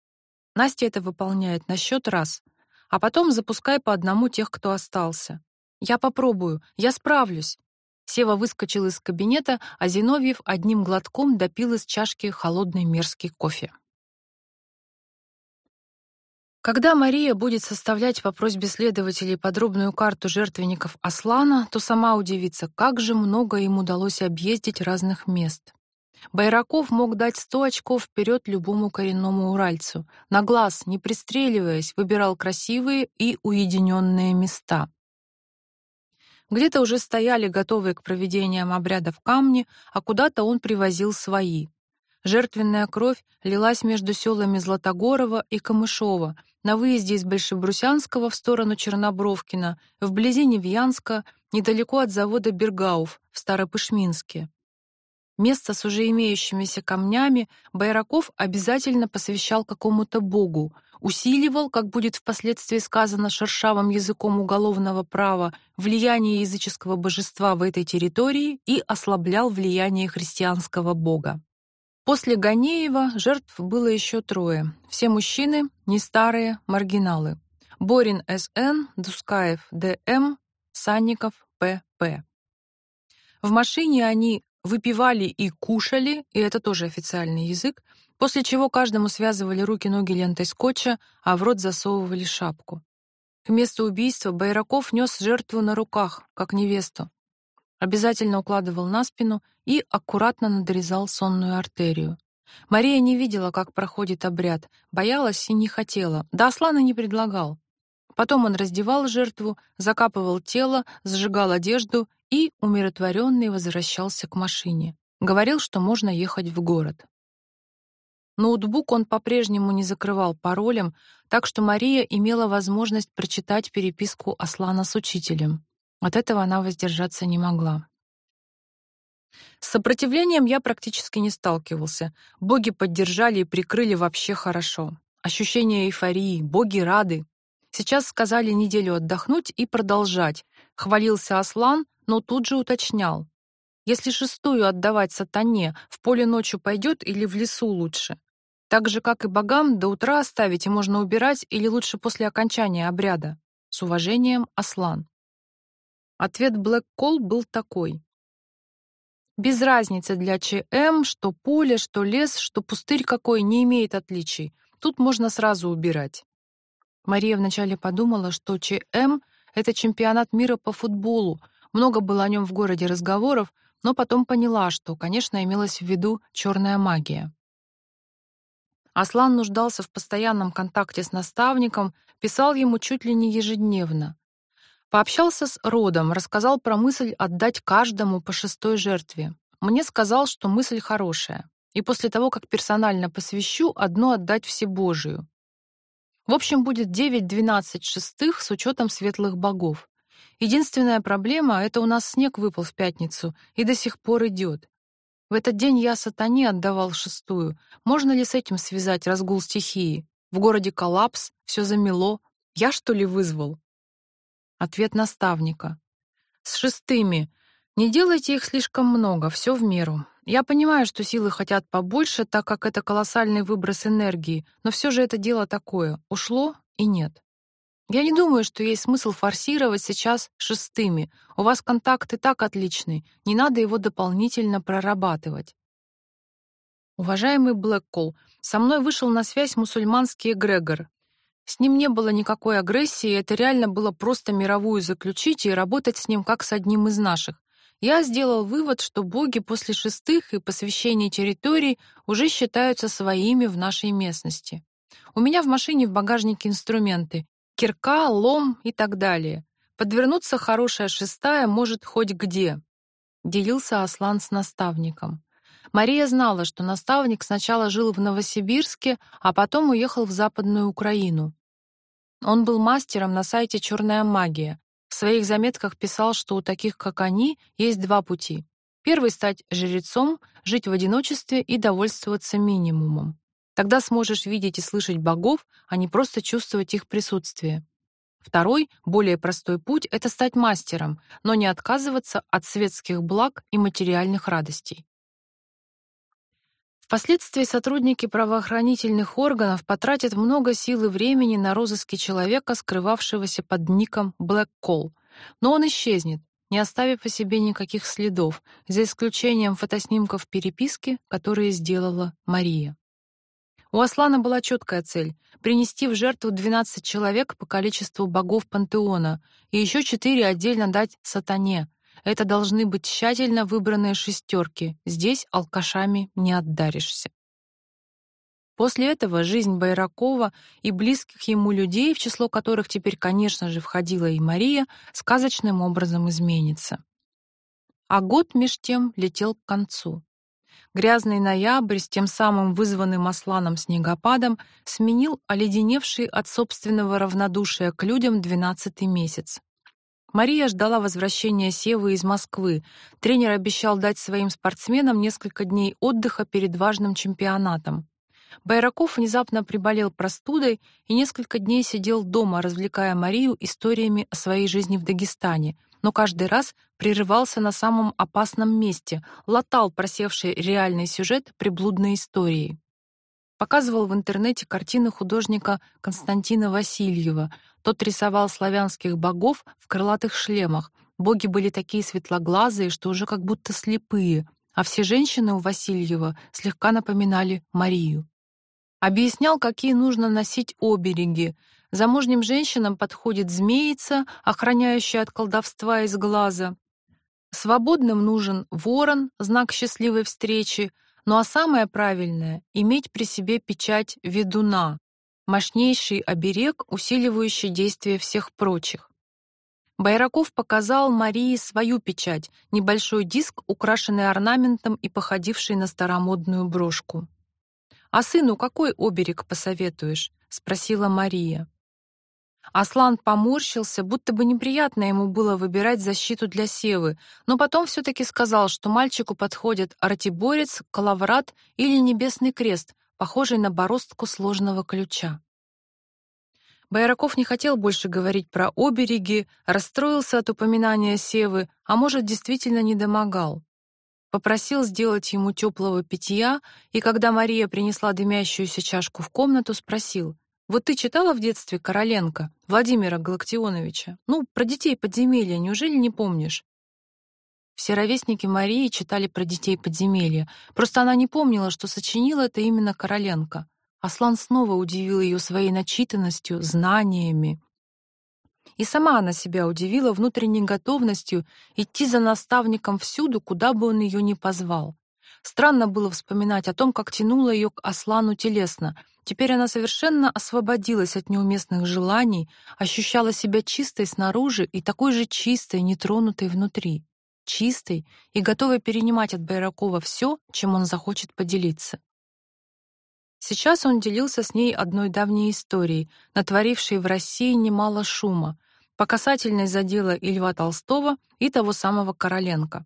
Настя это выполняет на счет раз а потом запускай по одному тех, кто остался. Я попробую, я справлюсь. Сева выскочил из кабинета, а Зиновьев одним глотком допил из чашки холодный мерзкий кофе. Когда Мария будет составлять по просьбе следователей подробную карту жертвенников Аслана, то сама удивится, как же много им удалось объездить разных мест. Байраков мог дать сто очков вперед любому коренному уральцу. На глаз, не пристреливаясь, выбирал красивые и уединенные места. Где-то уже стояли готовые к проведениям обрядов камни, а куда-то он привозил свои. Жертвенная кровь лилась между селами Златогорова и Камышова, на выезде из Большебрусянского в сторону Чернобровкина, вблизи Невьянска, недалеко от завода Бергауф в Старопышминске. место с уже имеющимися камнями Байраков обязательно посвящал какому-то богу, усиливал, как будет впоследствии сказано шершавым языком уголовного права, влияние языческого божества в этой территории и ослаблял влияние христианского бога. После Ганеева жертв было еще трое. Все мужчины, не старые, маргиналы. Борин С.Н., Дускаев Д.М., Санников П.П. В машине они выпивали и кушали, и это тоже официальный язык, после чего каждому связывали руки-ноги лентой скотча, а в рот засовывали шапку. К месту убийства Байраков нес жертву на руках, как невесту. Обязательно укладывал на спину и аккуратно надрезал сонную артерию. Мария не видела, как проходит обряд, боялась и не хотела, да Аслана не предлагал. Потом он раздевал жертву, закапывал тело, сжигал одежду и, умиротворенный, возвращался к машине. Говорил, что можно ехать в город. Ноутбук он по-прежнему не закрывал паролем, так что Мария имела возможность прочитать переписку Аслана с учителем. От этого она воздержаться не могла. С сопротивлением я практически не сталкивался. Боги поддержали и прикрыли вообще хорошо. Ощущение эйфории, боги рады. Сейчас сказали неделю отдохнуть и продолжать. Хвалился Аслан, но тут же уточнял: если шестую отдавать сатане, в поле ночью пойдет или в лесу лучше? Так же, как и богам, до утра оставить и можно убирать или лучше после окончания обряда. С уважением, Аслан. Ответ Блэк Кол был такой: без разницы для ЧМ, что поле, что лес, что пустырь какой, не имеет отличий. Тут можно сразу убирать. Мария вначале подумала, что ЧМ это чемпионат мира по футболу. Много было о нем в городе разговоров, но потом поняла, что, конечно, имелось в виду черная магия. Аслан нуждался в постоянном контакте с наставником, писал ему чуть ли не ежедневно. Пообщался с родом, рассказал про мысль отдать каждому по шестой жертве. Мне сказал, что мысль хорошая. И после того, как персонально посвящу, одну отдать всебожию. В общем, будет 9-12 шестых с учетом светлых богов. Единственная проблема — это у нас снег выпал в пятницу и до сих пор идет. В этот день я сатане отдавал шестую. Можно ли с этим связать разгул стихии? В городе коллапс, все замело. Я что ли вызвал? Ответ наставника. С шестыми. Не делайте их слишком много, все в меру. Я понимаю, что силы хотят побольше, так как это колоссальный выброс энергии, но все же это дело такое. Ушло и нет. Я не думаю, что есть смысл форсировать сейчас шестыми. У вас контакт и так отличный, не надо его дополнительно прорабатывать. Уважаемый Блэккол, со мной вышел на связь мусульманский эгрегор. С ним не было никакой агрессии, это реально было просто мировую заключить и работать с ним как с одним из наших. Я сделал вывод, что боги после шестых и посвящения территорий уже считаются своими в нашей местности. У меня в машине в багажнике инструменты, кирка, лом и так далее. Подвернуться хорошая шестая может хоть где. Делился Аслан с наставником. Мария знала, что наставник сначала жил в Новосибирске, а потом уехал в Западную Украину. Он был мастером на сайте Черная магия. В своих заметках писал, что у таких, как они, есть два пути. Первый стать жрецом, жить в одиночестве и довольствоваться минимумом. Тогда сможешь видеть и слышать богов, а не просто чувствовать их присутствие. Второй, более простой путь это стать мастером, но не отказываться от светских благ и материальных радостей. Впоследствии сотрудники правоохранительных органов потратят много сил и времени на розыски человека, скрывавшегося под ником Black Call, но он исчезнет, не оставив по себе никаких следов, за исключением фотоснимков переписки, которые сделала Мария. У Аслана была четкая цель — принести в жертву 12 человек по количеству богов пантеона и еще четыре отдельно дать сатане. Это должны быть тщательно выбранные шестерки. Здесь алкашами не отдаришься. После этого жизнь Байракова и близких ему людей, в число которых теперь, конечно же, входила и Мария, сказочным образом изменится. А год меж тем летел к концу. Грязный ноябрь с тем самым вызванным Асланом снегопадом сменил оледеневший от собственного равнодушия к людям двенадцатый месяц. Мария ждала возвращения Севы из Москвы. Тренер обещал дать своим спортсменам несколько дней отдыха перед важным чемпионатом. Байраков внезапно приболел простудой и несколько дней сидел дома, развлекая Марию историями о своей жизни в Дагестане, но каждый раз прерывался на самом опасном месте, латал просевший реальный сюжет приблудной истории. Показывал в интернете картины художника Константина Васильева. Тот рисовал славянских богов в крылатых шлемах. Боги были такие светлоглазые, что уже как будто слепые, а все женщины у Васильева слегка напоминали Марию. Объяснял, какие нужно носить обереги. Замужним женщинам подходит змеица, охраняющая от колдовства из глаза. Свободным нужен ворон, знак счастливой встречи, ну а самое правильное — иметь при себе печать ведуна, мощнейший оберег, усиливающий действие всех прочих. Байраков показал Марии свою печать, небольшой диск, украшенный орнаментом и походивший на старомодную брошку. «А сыну какой оберег посоветуешь?» — спросила Мария. Аслан поморщился, будто бы неприятно ему было выбирать защиту для Севы, но потом все таки сказал, что мальчику подходит артиборец, калаврат или небесный крест, похожий на бороздку сложного ключа. Байраков не хотел больше говорить про обереги, расстроился от упоминания Севы, а может, действительно не домогал попросил сделать ему теплого питья, и когда Мария принесла дымящуюся чашку в комнату, спросил: "Вот ты читала в детстве Короленко Владимира Галактионовича? Ну, про детей подземелья, неужели не помнишь?" Все ровесники Марии читали про детей подземелья, просто она не помнила, что сочинила это именно Короленко. Аслан снова удивил ее своей начитанностью, знаниями. И сама она себя удивила внутренней готовностью идти за наставником всюду, куда бы он ее ни позвал. Странно было вспоминать о том, как тянуло ее к Аслану телесно. Теперь она совершенно освободилась от неуместных желаний, ощущала себя чистой снаружи и такой же чистой, нетронутой внутри. Чистой и готовой перенимать от Байракова все, чем он захочет поделиться. Сейчас он делился с ней одной давней историей, натворившей в России немало шума, по касательной задела и Льва Толстого, и того самого Короленко.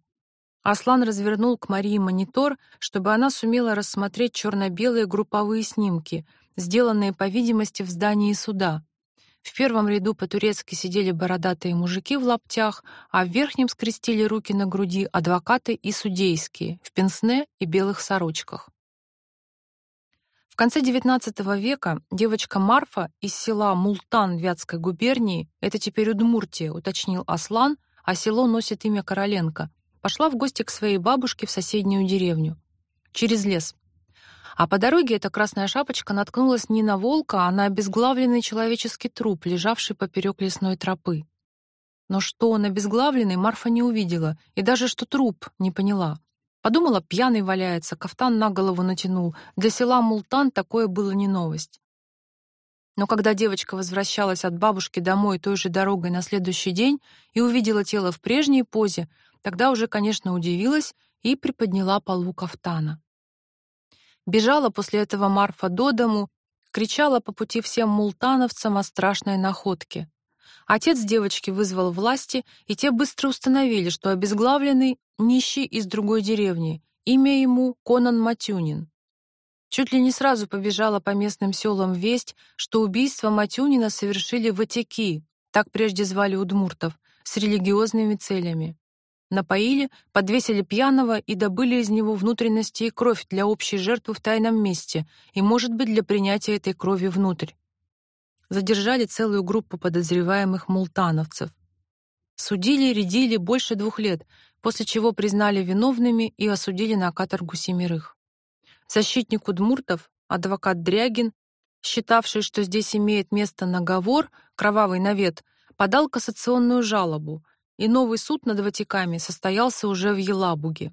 Аслан развернул к Марии монитор, чтобы она сумела рассмотреть черно-белые групповые снимки, сделанные, по видимости, в здании суда. В первом ряду по-турецки сидели бородатые мужики в лаптях, а в верхнем скрестили руки на груди адвокаты и судейские в пенсне и белых сорочках. В конце XIX века девочка Марфа из села Мултан Вятской губернии, это теперь Удмуртия, уточнил Аслан, а село носит имя Короленко, пошла в гости к своей бабушке в соседнюю деревню. Через лес. А по дороге эта красная шапочка наткнулась не на волка, а на обезглавленный человеческий труп, лежавший поперек лесной тропы. Но что он обезглавленный, Марфа не увидела, и даже что труп не поняла. Подумала, пьяный валяется, кафтан на голову натянул. Для села Мултан такое было не новость. Но когда девочка возвращалась от бабушки домой той же дорогой на следующий день и увидела тело в прежней позе, тогда уже, конечно, удивилась и приподняла полу кафтана. Бежала после этого Марфа до дому, кричала по пути всем мултановцам о страшной находке. Отец девочки вызвал власти, и те быстро установили, что обезглавленный нищий из другой деревни, имя ему Конан Матюнин. Чуть ли не сразу побежала по местным селам весть, что убийство Матюнина совершили ватяки, так прежде звали удмуртов, с религиозными целями. Напоили, подвесили пьяного и добыли из него внутренности и кровь для общей жертвы в тайном месте и, может быть, для принятия этой крови внутрь задержали целую группу подозреваемых мултановцев. Судили и рядили больше двух лет, после чего признали виновными и осудили на каторгу семерых. Защитник удмуртов, адвокат Дрягин, считавший, что здесь имеет место наговор, кровавый навет, подал кассационную жалобу, и новый суд над Ватиками состоялся уже в Елабуге.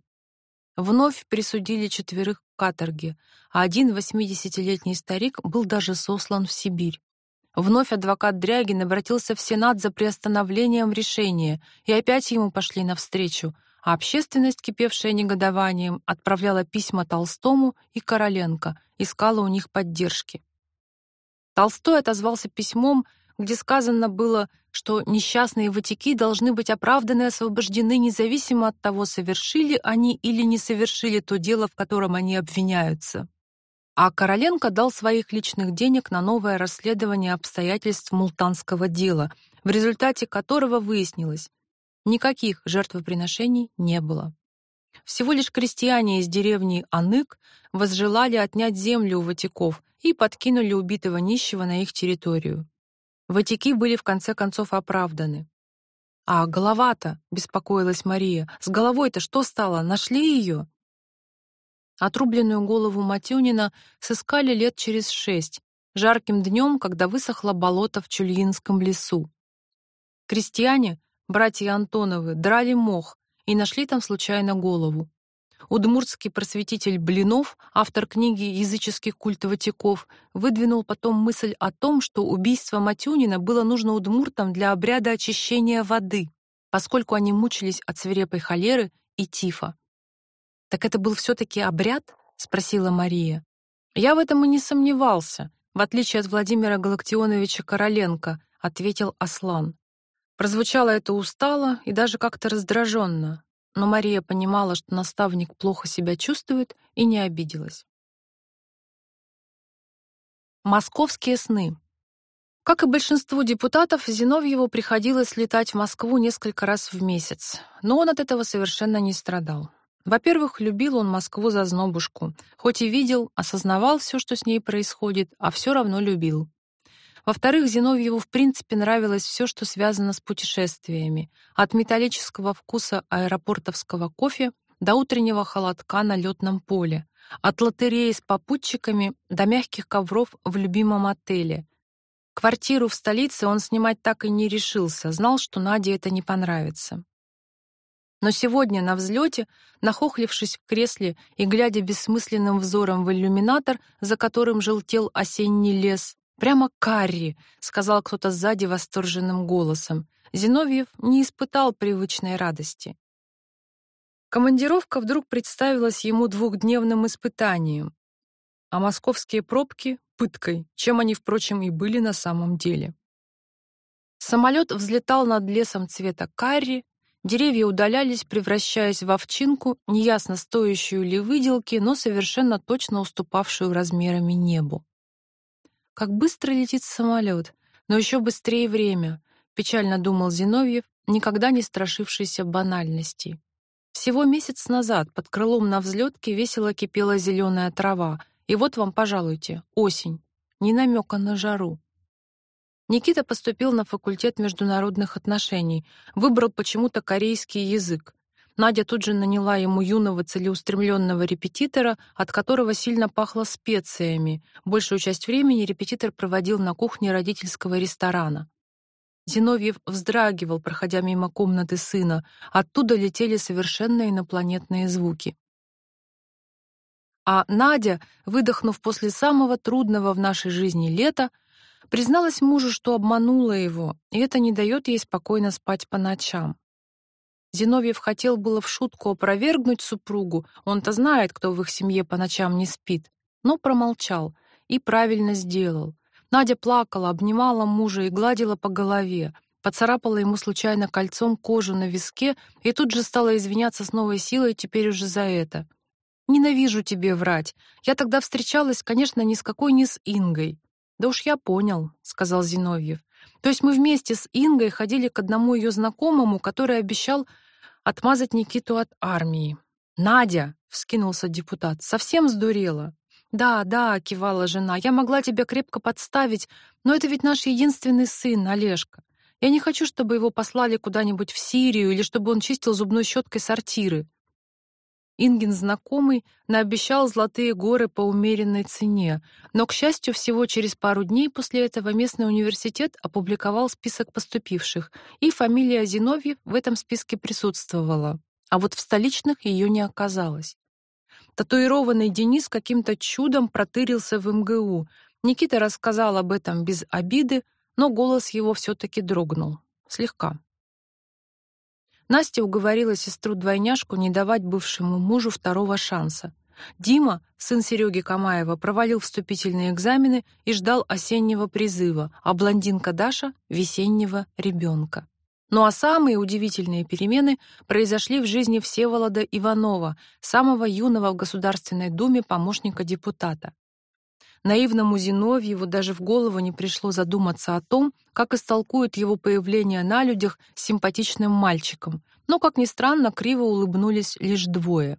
Вновь присудили четверых к каторге, а один восьмидесятилетний старик был даже сослан в Сибирь. Вновь адвокат Дрягин обратился в Сенат за приостановлением решения, и опять ему пошли навстречу, а общественность, кипевшая негодованием, отправляла письма Толстому и Короленко, искала у них поддержки. Толстой отозвался письмом, где сказано было, что несчастные ватики должны быть оправданы и освобождены независимо от того, совершили они или не совершили то дело, в котором они обвиняются. А Короленко дал своих личных денег на новое расследование обстоятельств мултанского дела, в результате которого выяснилось, никаких жертвоприношений не было. Всего лишь крестьяне из деревни Анык возжелали отнять землю у ватиков и подкинули убитого нищего на их территорию. Ватики были в конце концов оправданы. А голова-то, беспокоилась Мария, с головой-то что стало? Нашли ее? Отрубленную голову Матюнина сыскали лет через шесть, жарким днем, когда высохло болото в Чульинском лесу. Крестьяне, братья Антоновы, драли мох и нашли там случайно голову. Удмуртский просветитель Блинов, автор книги «Языческих культ Ватиков», выдвинул потом мысль о том, что убийство Матюнина было нужно удмуртам для обряда очищения воды, поскольку они мучились от свирепой холеры и тифа. «Так это был все-таки обряд?» — спросила Мария. «Я в этом и не сомневался, в отличие от Владимира Галактионовича Короленко», — ответил Аслан. Прозвучало это устало и даже как-то раздраженно, но Мария понимала, что наставник плохо себя чувствует, и не обиделась. Московские сны. Как и большинству депутатов, Зиновьеву приходилось летать в Москву несколько раз в месяц, но он от этого совершенно не страдал. Во-первых, любил он Москву за знобушку, хоть и видел, осознавал все, что с ней происходит, а все равно любил. Во-вторых, Зиновьеву в принципе нравилось все, что связано с путешествиями, от металлического вкуса аэропортовского кофе до утреннего холодка на летном поле, от лотереи с попутчиками до мягких ковров в любимом отеле. Квартиру в столице он снимать так и не решился, знал, что Наде это не понравится. Но сегодня на взлете, нахохлившись в кресле и глядя бессмысленным взором в иллюминатор, за которым желтел осенний лес, Прямо Карри, сказал кто-то сзади восторженным голосом. Зиновьев не испытал привычной радости. Командировка вдруг представилась ему двухдневным испытанием, а московские пробки пыткой, чем они, впрочем, и были на самом деле. Самолет взлетал над лесом цвета карри, деревья удалялись, превращаясь в овчинку, неясно стоящую ли выделки, но совершенно точно уступавшую размерами небу. Как быстро летит самолет, но еще быстрее время, печально думал Зиновьев, никогда не страшившийся банальностей. Всего месяц назад под крылом на взлетке весело кипела зеленая трава, и вот вам, пожалуйте, осень, ни намека на жару. Никита поступил на факультет международных отношений, выбрал почему-то корейский язык. Надя тут же наняла ему юного целеустремленного репетитора, от которого сильно пахло специями. Большую часть времени репетитор проводил на кухне родительского ресторана. Зиновьев вздрагивал, проходя мимо комнаты сына. Оттуда летели совершенно инопланетные звуки. А Надя, выдохнув после самого трудного в нашей жизни лета, призналась мужу, что обманула его, и это не дает ей спокойно спать по ночам. Зиновьев хотел было в шутку опровергнуть супругу, он-то знает, кто в их семье по ночам не спит, но промолчал и правильно сделал. Надя плакала, обнимала мужа и гладила по голове, поцарапала ему случайно кольцом кожу на виске и тут же стала извиняться с новой силой теперь уже за это. Ненавижу тебе врать. Я тогда встречалась, конечно, ни с какой не с Ингой. Да уж я понял, сказал Зиновьев. То есть мы вместе с Ингой ходили к одному ее знакомому, который обещал отмазать Никиту от армии. Надя, вскинулся депутат, совсем сдурела. Да, да, кивала жена. Я могла тебя крепко подставить, но это ведь наш единственный сын, Олежка. Я не хочу, чтобы его послали куда-нибудь в Сирию или чтобы он чистил зубной щеткой сортиры. Ингин знакомый наобещал золотые горы по умеренной цене, но, к счастью, всего через пару дней после этого местный университет опубликовал список поступивших, и фамилия Зиновьев в этом списке присутствовала, а вот в столичных ее не оказалось. Татуированный Денис каким-то чудом протырился в МГУ. Никита рассказал об этом без обиды, но голос его все таки дрогнул слегка. Настя уговорила сестру-двойняшку не давать бывшему мужу второго шанса. Дима, сын Сереги Камаева, провалил вступительные экзамены и ждал осеннего призыва, а блондинка Даша — весеннего ребенка. Ну а самые удивительные перемены произошли в жизни Всеволода Иванова, самого юного в Государственной Думе помощника депутата. Наивному Зиновьеву даже в голову не пришло задуматься о том, как истолкуют его появление на людях симпатичным мальчиком, но, как ни странно, криво улыбнулись лишь двое.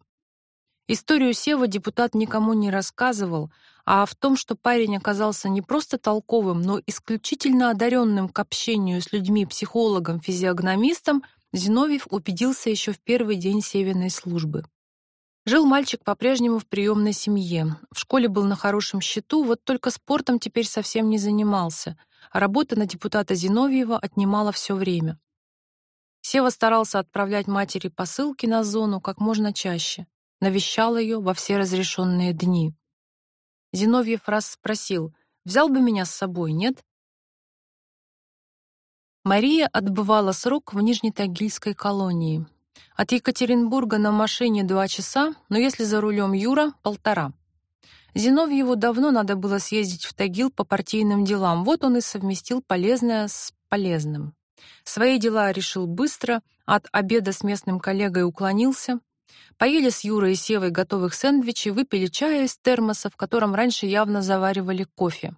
Историю Сева депутат никому не рассказывал, а в том, что парень оказался не просто толковым, но исключительно одаренным к общению с людьми психологом, физиогномистом, Зиновьев убедился еще в первый день Севиной службы. Жил мальчик по-прежнему в приемной семье. В школе был на хорошем счету, вот только спортом теперь совсем не занимался, а работа на депутата Зиновьева отнимала все время. Сева старался отправлять матери посылки на зону как можно чаще, навещал ее во все разрешенные дни. Зиновьев раз спросил, взял бы меня с собой, нет? Мария отбывала срок в Нижнетагильской колонии. От Екатеринбурга на машине два часа, но если за рулем Юра — полтора. Зиновьеву давно надо было съездить в Тагил по партийным делам, вот он и совместил полезное с полезным. Свои дела решил быстро, от обеда с местным коллегой уклонился, Поели с Юрой и Севой готовых сэндвичей, выпили чая из термоса, в котором раньше явно заваривали кофе.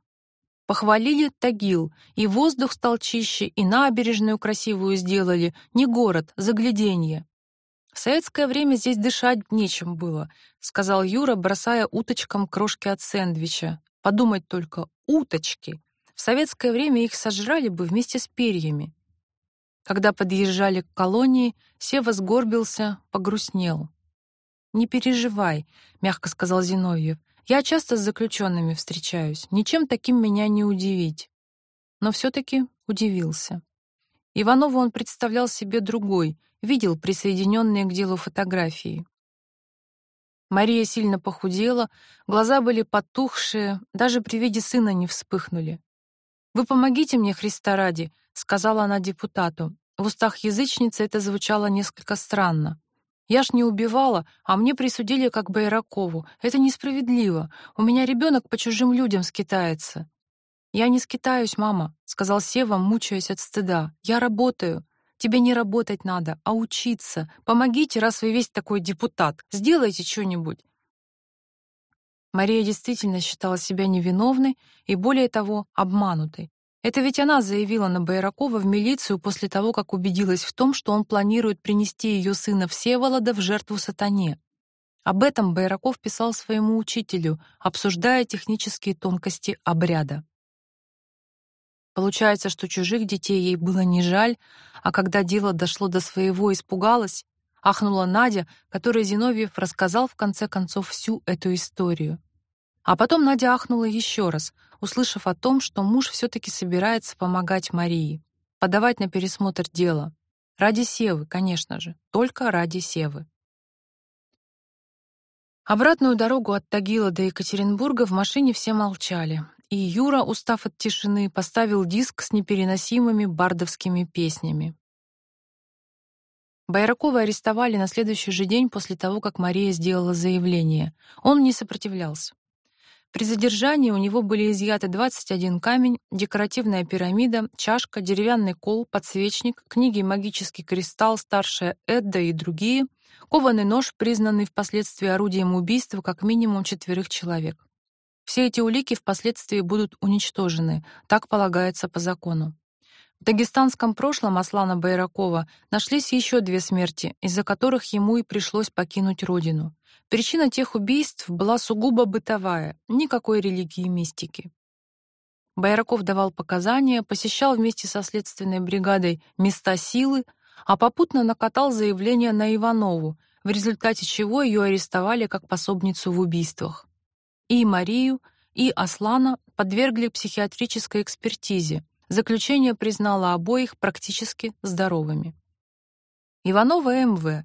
Похвалили Тагил, и воздух стал чище, и набережную красивую сделали, не город, загляденье. В советское время здесь дышать нечем было, сказал Юра, бросая уточкам крошки от сэндвича. Подумать только, уточки. В советское время их сожрали бы вместе с перьями. Когда подъезжали к колонии, Сева сгорбился, погрустнел. «Не переживай», — мягко сказал Зиновьев. «Я часто с заключенными встречаюсь. Ничем таким меня не удивить». Но все-таки удивился. Иванову он представлял себе другой, видел присоединенные к делу фотографии. Мария сильно похудела, глаза были потухшие, даже при виде сына не вспыхнули. «Вы помогите мне, Христа ради», — сказала она депутату. В устах язычницы это звучало несколько странно. Я ж не убивала, а мне присудили как Байракову. Это несправедливо. У меня ребенок по чужим людям скитается. Я не скитаюсь, мама, сказал Сева, мучаясь от стыда. Я работаю. Тебе не работать надо, а учиться. Помогите, раз вы весь такой депутат. Сделайте что-нибудь. Мария действительно считала себя невиновной и более того, обманутой. Это ведь она заявила на Байракова в милицию после того, как убедилась в том, что он планирует принести ее сына Всеволода в жертву сатане. Об этом Байраков писал своему учителю, обсуждая технические тонкости обряда. Получается, что чужих детей ей было не жаль, а когда дело дошло до своего, испугалась, ахнула Надя, которой Зиновьев рассказал в конце концов всю эту историю. А потом Надя ахнула еще раз, услышав о том, что муж все таки собирается помогать Марии, подавать на пересмотр дела. Ради Севы, конечно же, только ради Севы. Обратную дорогу от Тагила до Екатеринбурга в машине все молчали, и Юра, устав от тишины, поставил диск с непереносимыми бардовскими песнями. Байракова арестовали на следующий же день после того, как Мария сделала заявление. Он не сопротивлялся. При задержании у него были изъяты 21 камень, декоративная пирамида, чашка, деревянный кол, подсвечник, книги «Магический кристалл», «Старшая Эдда» и другие, кованый нож, признанный впоследствии орудием убийства как минимум четверых человек. Все эти улики впоследствии будут уничтожены, так полагается по закону. В дагестанском прошлом Аслана Байракова нашлись еще две смерти, из-за которых ему и пришлось покинуть родину. Причина тех убийств была сугубо бытовая, никакой религии и мистики. Байраков давал показания, посещал вместе со следственной бригадой места силы, а попутно накатал заявление на Иванову, в результате чего ее арестовали как пособницу в убийствах. И Марию, и Аслана подвергли психиатрической экспертизе. Заключение признало обоих практически здоровыми. Иванова МВ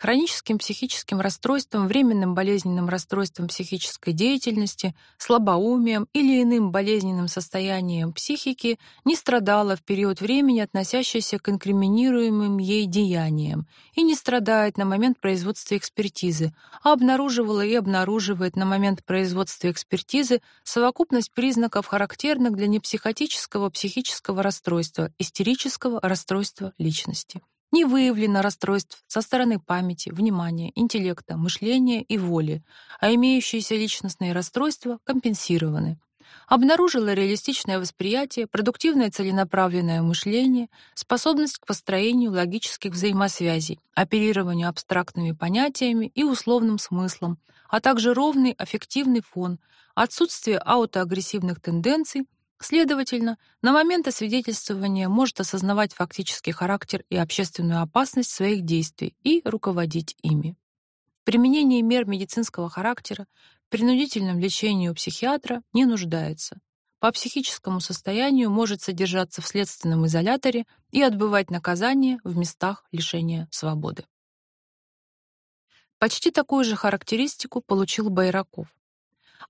хроническим психическим расстройством, временным болезненным расстройством психической деятельности, слабоумием или иным болезненным состоянием психики не страдала в период времени, относящийся к инкриминируемым ей деяниям, и не страдает на момент производства экспертизы, а обнаруживала и обнаруживает на момент производства экспертизы совокупность признаков, характерных для непсихотического психического расстройства, истерического расстройства личности. Не выявлено расстройств со стороны памяти, внимания, интеллекта, мышления и воли, а имеющиеся личностные расстройства компенсированы. Обнаружила реалистичное восприятие, продуктивное целенаправленное мышление, способность к построению логических взаимосвязей, оперированию абстрактными понятиями и условным смыслом, а также ровный аффективный фон, отсутствие аутоагрессивных тенденций, Следовательно, на момент освидетельствования может осознавать фактический характер и общественную опасность своих действий и руководить ими. В применении мер медицинского характера в принудительном лечении у психиатра не нуждается. По психическому состоянию может содержаться в следственном изоляторе и отбывать наказание в местах лишения свободы. Почти такую же характеристику получил Байраков.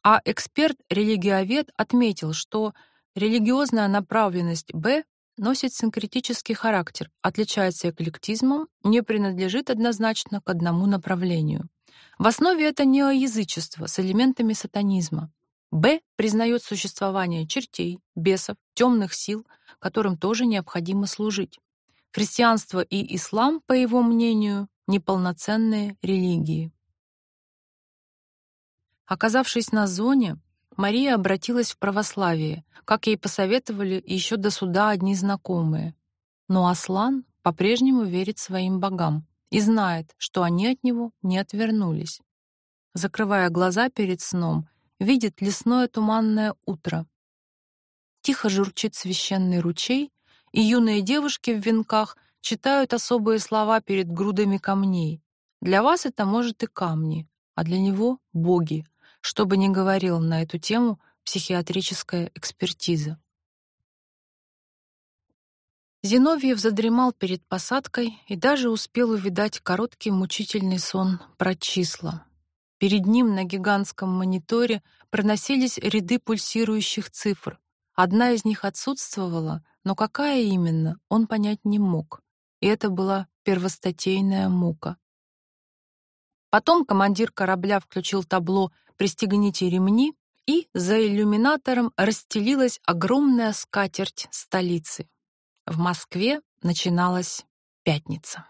А эксперт-религиовед отметил, что Религиозная направленность Б носит синкретический характер, отличается эклектизмом, не принадлежит однозначно к одному направлению. В основе это неоязычество с элементами сатанизма. Б признает существование чертей, бесов, темных сил, которым тоже необходимо служить. Христианство и ислам, по его мнению, неполноценные религии. Оказавшись на зоне, Мария обратилась в православие, как ей посоветовали еще до суда одни знакомые. Но Аслан по-прежнему верит своим богам и знает, что они от него не отвернулись. Закрывая глаза перед сном, видит лесное туманное утро. Тихо журчит священный ручей, и юные девушки в венках читают особые слова перед грудами камней. Для вас это может и камни, а для него — боги, что бы ни говорил на эту тему психиатрическая экспертиза. Зиновьев задремал перед посадкой и даже успел увидать короткий мучительный сон про числа. Перед ним на гигантском мониторе проносились ряды пульсирующих цифр. Одна из них отсутствовала, но какая именно, он понять не мог. И это была первостатейная мука. Потом командир корабля включил табло «Пристегните ремни», и за иллюминатором расстелилась огромная скатерть столицы. В Москве начиналась пятница.